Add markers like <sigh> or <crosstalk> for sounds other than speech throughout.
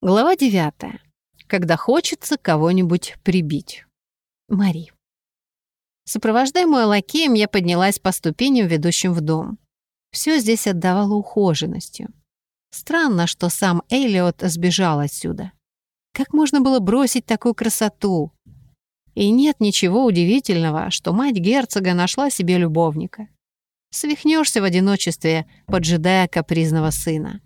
Глава 9. Когда хочется кого-нибудь прибить. Мари. Сопровождаемая лакеем, я поднялась по ступеням, ведущим в дом. Все здесь отдавало ухоженностью. Странно, что сам Эллиот сбежал отсюда. Как можно было бросить такую красоту? И нет ничего удивительного, что мать герцога нашла себе любовника. Свихнешься в одиночестве, поджидая капризного сына.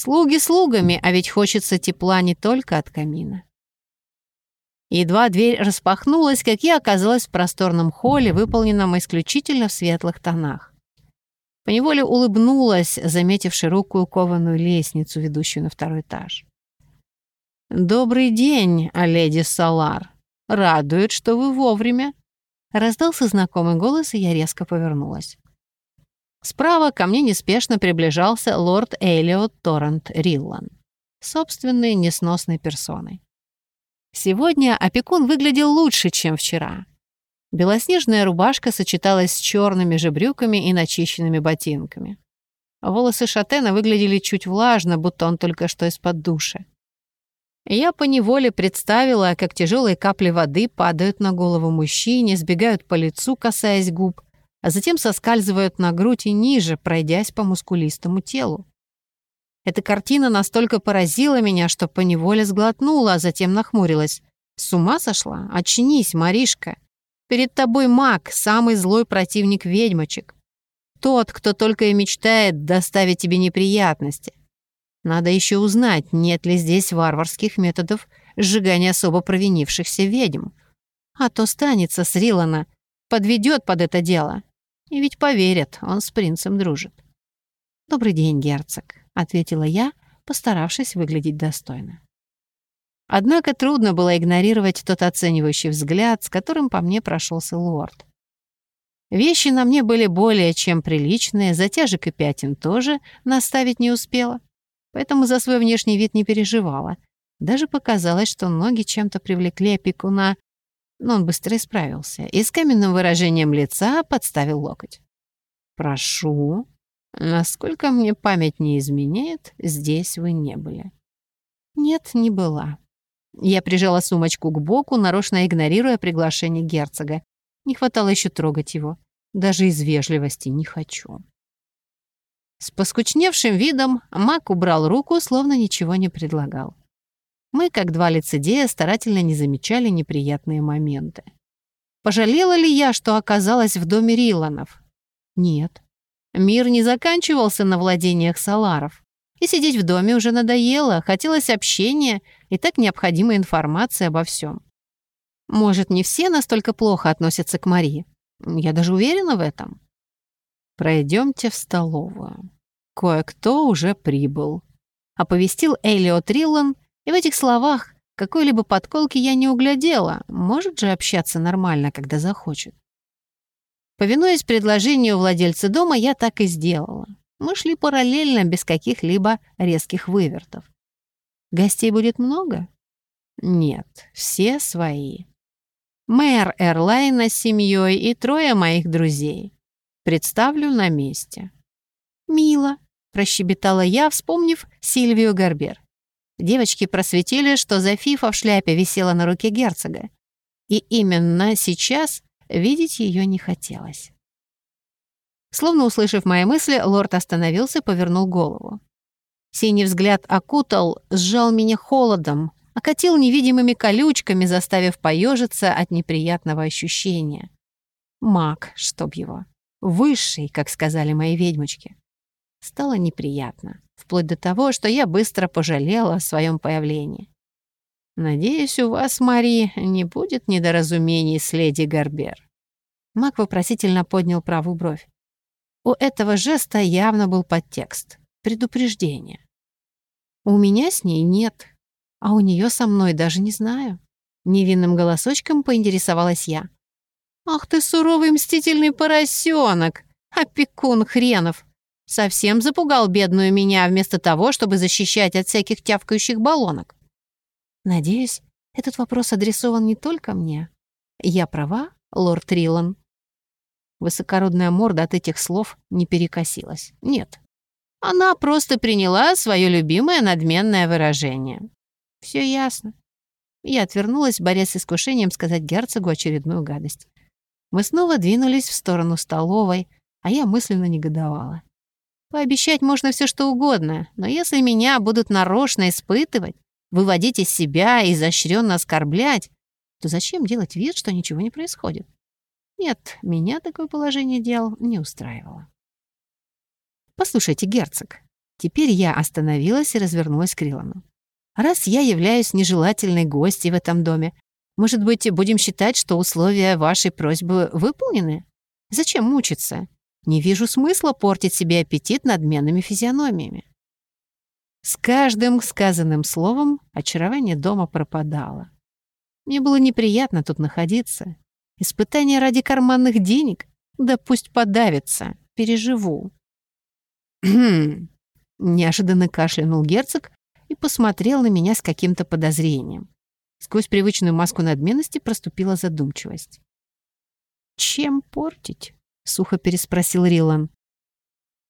Слуги слугами, а ведь хочется тепла не только от камина. Едва дверь распахнулась, как я оказалась в просторном холле, выполненном исключительно в светлых тонах. Поневоле улыбнулась, заметив широкую кованую лестницу, ведущую на второй этаж. «Добрый день, леди Салар. Радует, что вы вовремя». Раздался знакомый голос, и я резко повернулась. Справа ко мне неспешно приближался лорд Элиот Торрент Риллан, собственной несносной персоной. Сегодня опекун выглядел лучше, чем вчера. Белоснежная рубашка сочеталась с черными же брюками и начищенными ботинками. Волосы шатена выглядели чуть влажно, будто он только что из-под душа. Я поневоле представила, как тяжелые капли воды падают на голову мужчине, сбегают по лицу, касаясь губ, а затем соскальзывают на грудь и ниже, пройдясь по мускулистому телу. Эта картина настолько поразила меня, что поневоле сглотнула, а затем нахмурилась. «С ума сошла? Очнись, Маришка! Перед тобой маг, самый злой противник ведьмочек. Тот, кто только и мечтает доставить тебе неприятности. Надо еще узнать, нет ли здесь варварских методов сжигания особо провинившихся ведьм. А то станется с Рилана, подведет под это дело. И ведь поверят, он с принцем дружит. «Добрый день, герцог», — ответила я, постаравшись выглядеть достойно. Однако трудно было игнорировать тот оценивающий взгляд, с которым по мне прошелся лорд. Вещи на мне были более чем приличные, затяжек и пятен тоже наставить не успела, поэтому за свой внешний вид не переживала. Даже показалось, что ноги чем-то привлекли опекуна но он быстро исправился и с каменным выражением лица подставил локоть. «Прошу, насколько мне память не изменяет, здесь вы не были». «Нет, не была». Я прижала сумочку к боку, нарочно игнорируя приглашение герцога. Не хватало еще трогать его. Даже из вежливости не хочу. С поскучневшим видом Мак убрал руку, словно ничего не предлагал. Мы, как два лицедея, старательно не замечали неприятные моменты. Пожалела ли я, что оказалась в доме Риланов? Нет. Мир не заканчивался на владениях Саларов. И сидеть в доме уже надоело, хотелось общения и так необходимой информации обо всем. Может, не все настолько плохо относятся к Мари. Я даже уверена в этом. Пройдемте в столовую. Кое-кто уже прибыл. Оповестил Элиот Риллан и в этих словах какой-либо подколки я не углядела. Может же общаться нормально, когда захочет. Повинуясь предложению владельца дома, я так и сделала. Мы шли параллельно, без каких-либо резких вывертов. Гостей будет много? Нет, все свои. Мэр Эрлайна с семьей и трое моих друзей. Представлю на месте. «Мило», — прощебетала я, вспомнив Сильвию Гарбер. Девочки просветили, что Зафифа в шляпе висела на руке герцога. И именно сейчас видеть ее не хотелось. Словно услышав мои мысли, лорд остановился, повернул голову. Синий взгляд окутал, сжал меня холодом, окатил невидимыми колючками, заставив поежиться от неприятного ощущения. Маг, чтоб его. Высший, как сказали мои ведьмочки. Стало неприятно вплоть до того, что я быстро пожалела о своем появлении. «Надеюсь, у вас, Мари, не будет недоразумений с леди Гарбер». Мак вопросительно поднял правую бровь. У этого жеста явно был подтекст. Предупреждение. «У меня с ней нет, а у нее со мной даже не знаю». Невинным голосочком поинтересовалась я. «Ах ты суровый мстительный поросенок! Опекун хренов! Совсем запугал бедную меня, вместо того, чтобы защищать от всяких тявкающих баллонок. Надеюсь, этот вопрос адресован не только мне. Я права, лорд Рилан? Высокородная морда от этих слов не перекосилась. Нет. Она просто приняла свое любимое надменное выражение. Все ясно. Я отвернулась, борясь с искушением сказать герцогу очередную гадость. Мы снова двинулись в сторону столовой, а я мысленно негодовала. Пообещать можно все что угодно, но если меня будут нарочно испытывать, выводить из себя и изощренно оскорблять, то зачем делать вид, что ничего не происходит? Нет, меня такое положение дел не устраивало. «Послушайте, герцог». Теперь я остановилась и развернулась к Рилану. «Раз я являюсь нежелательной гостьей в этом доме, может быть, будем считать, что условия вашей просьбы выполнены? Зачем мучиться? Не вижу смысла портить себе аппетит надменными физиономиями». С каждым сказанным словом очарование дома пропадало. Мне было неприятно тут находиться. Испытание ради карманных денег? Да пусть подавится, переживу. <clears throat> Неожиданно кашлянул герцог и посмотрел на меня с каким-то подозрением. Сквозь привычную маску надменности проступила задумчивость. «Чем портить?» — сухо переспросил Рилан.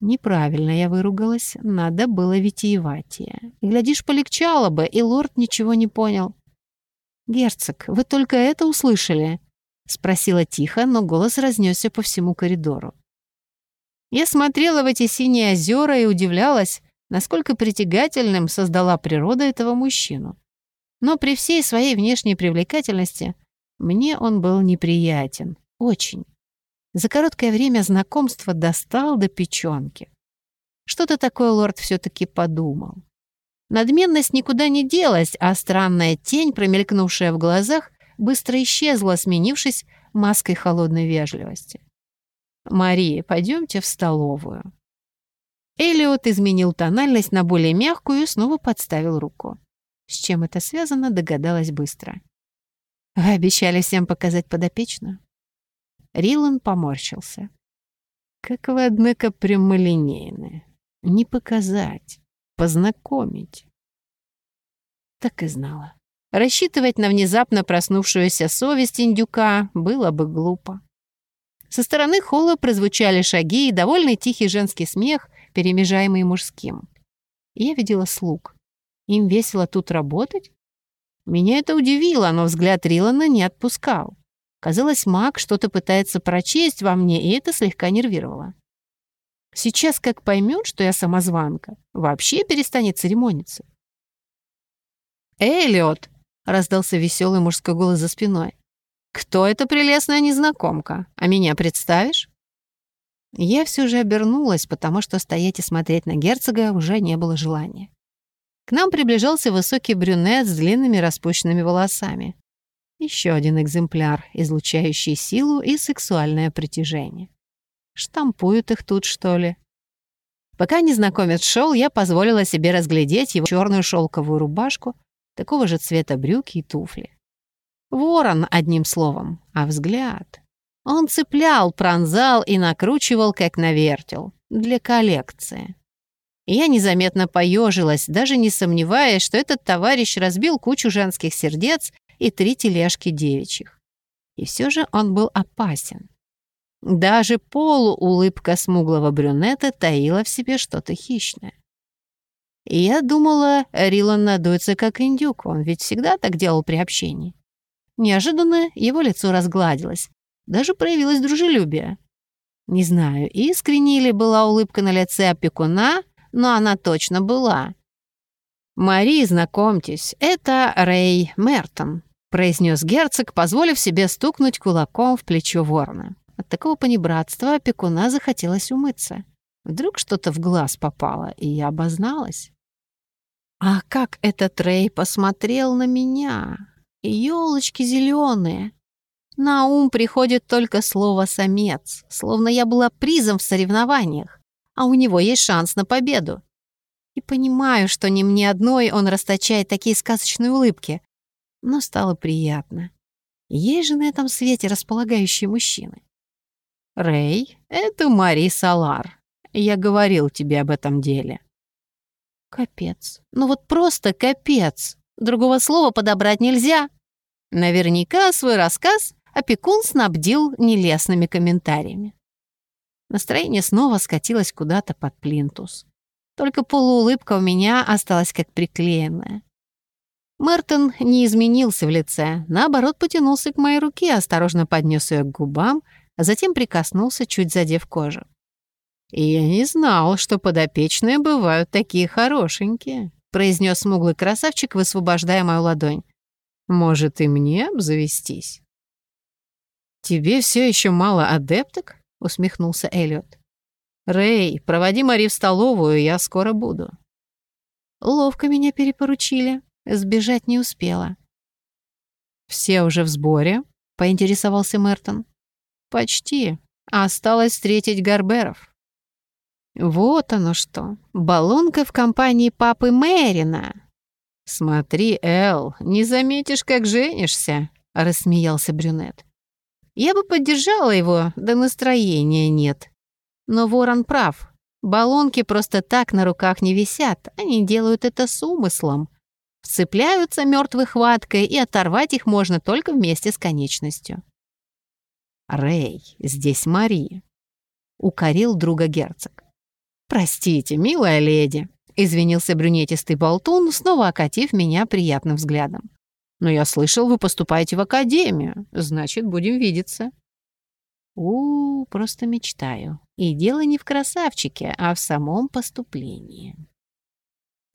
Неправильно я выругалась, надо было витиеватее. Глядишь, полегчало бы, и лорд ничего не понял. «Герцог, вы только это услышали?» — спросила тихо, но голос разнесся по всему коридору. Я смотрела в эти синие озера и удивлялась, насколько притягательным создала природа этого мужчину. Но при всей своей внешней привлекательности мне он был неприятен. Очень. За короткое время знакомства достал до печенки. Что-то такое лорд все-таки подумал. Надменность никуда не делась, а странная тень, промелькнувшая в глазах, быстро исчезла, сменившись маской холодной вежливости. «Мария, пойдемте в столовую». Элиот изменил тональность на более мягкую и снова подставил руку. С чем это связано, догадалась быстро. «Вы обещали всем показать подопечную?» Рилан поморщился. «Как вы, однако, прямолинейны. Не показать, познакомить». Так и знала. Рассчитывать на внезапно проснувшуюся совесть индюка было бы глупо. Со стороны холла прозвучали шаги и довольный тихий женский смех, перемежаемый мужским. Я видела слуг. Им весело тут работать? Меня это удивило, но взгляд Рилана не отпускал. Казалось, маг что-то пытается прочесть во мне, и это слегка нервировало. Сейчас, как поймет, что я самозванка, вообще перестанет церемониться. «Эллиот!» — раздался веселый мужской голос за спиной. «Кто эта прелестная незнакомка? А меня представишь?» Я все же обернулась, потому что стоять и смотреть на герцога уже не было желания. К нам приближался высокий брюнет с длинными распущенными волосами. Еще один экземпляр, излучающий силу и сексуальное притяжение. Штампуют их тут, что ли? Пока незнакомец шел, я позволила себе разглядеть его черную шелковую рубашку, такого же цвета брюки и туфли. Ворон, одним словом, а взгляд. Он цеплял, пронзал и накручивал, как навертел, для коллекции. я незаметно поежилась, даже не сомневаясь, что этот товарищ разбил кучу женских сердец и три тележки девичьих. И все же он был опасен. Даже полуулыбка смуглого брюнета таила в себе что-то хищное. И я думала, Рилан надуется как индюк, он ведь всегда так делал при общении. Неожиданно его лицо разгладилось. Даже проявилось дружелюбие. Не знаю, искренней ли была улыбка на лице опекуна, но она точно была. «Мари, знакомьтесь, это Рэй Мертон», — произнес герцог, позволив себе стукнуть кулаком в плечо ворона. От такого понебратства опекуна захотелось умыться. Вдруг что-то в глаз попало, и я обозналась. А как этот Рэй посмотрел на меня! Ёлочки зеленые. На ум приходит только слово «самец», словно я была призом в соревнованиях, а у него есть шанс на победу. И понимаю, что не мне одной он расточает такие сказочные улыбки, но стало приятно. Есть же на этом свете располагающие мужчины. Рэй, это Мари Салар. Я говорил тебе об этом деле. Капец. Ну вот просто капец. Другого слова подобрать нельзя. Наверняка свой рассказ опекун снабдил нелестными комментариями. Настроение снова скатилось куда-то под плинтус. Только полуулыбка у меня осталась как приклеенная. Мертон не изменился в лице, наоборот, потянулся к моей руке, осторожно поднес ее к губам, а затем прикоснулся, чуть задев кожу. И «Я не знал, что подопечные бывают такие хорошенькие», произнес смуглый красавчик, высвобождая мою ладонь. «Может, и мне обзавестись?» «Тебе все еще мало адепток?» усмехнулся Эллиот. «Рэй, проводи Мари в столовую, я скоро буду». Ловко меня перепоручили, сбежать не успела. «Все уже в сборе?» — поинтересовался Мертон. «Почти. Осталось встретить Гарберов». «Вот оно что. Баллонка в компании папы Мэрина». «Смотри, Эл, не заметишь, как женишься», — рассмеялся брюнет. «Я бы поддержала его, да настроения нет. Но Ворон прав. Баллонки просто так на руках не висят, они делают это с умыслом. Вцепляются мертвой хваткой, и оторвать их можно только вместе с конечностью». «Рэй, здесь Мари», — укорил друга герцог. «Простите, милая леди», — извинился брюнетистый болтун, снова окатив меня приятным взглядом. «Но я слышал, вы поступаете в академию. Значит, будем видеться». У, -у просто мечтаю. И дело не в красавчике, а в самом поступлении.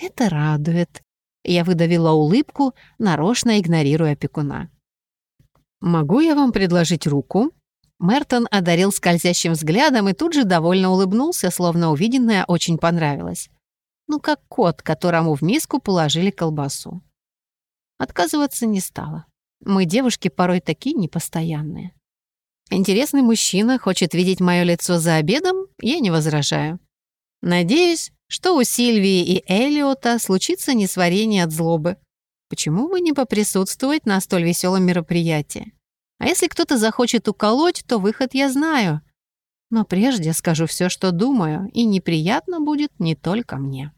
Это радует. Я выдавила улыбку, нарочно игнорируя опекуна. «Могу я вам предложить руку?» Мертон одарил скользящим взглядом и тут же довольно улыбнулся, словно увиденное очень понравилось. Ну, как кот, которому в миску положили колбасу. Отказываться не стала. Мы, девушки, порой такие непостоянные. Интересный мужчина хочет видеть мое лицо за обедом, я не возражаю. Надеюсь, что у Сильвии и Элиота случится несварение от злобы. Почему бы не поприсутствовать на столь веселом мероприятии? А если кто-то захочет уколоть, то выход я знаю. Но прежде скажу все, что думаю, и неприятно будет не только мне.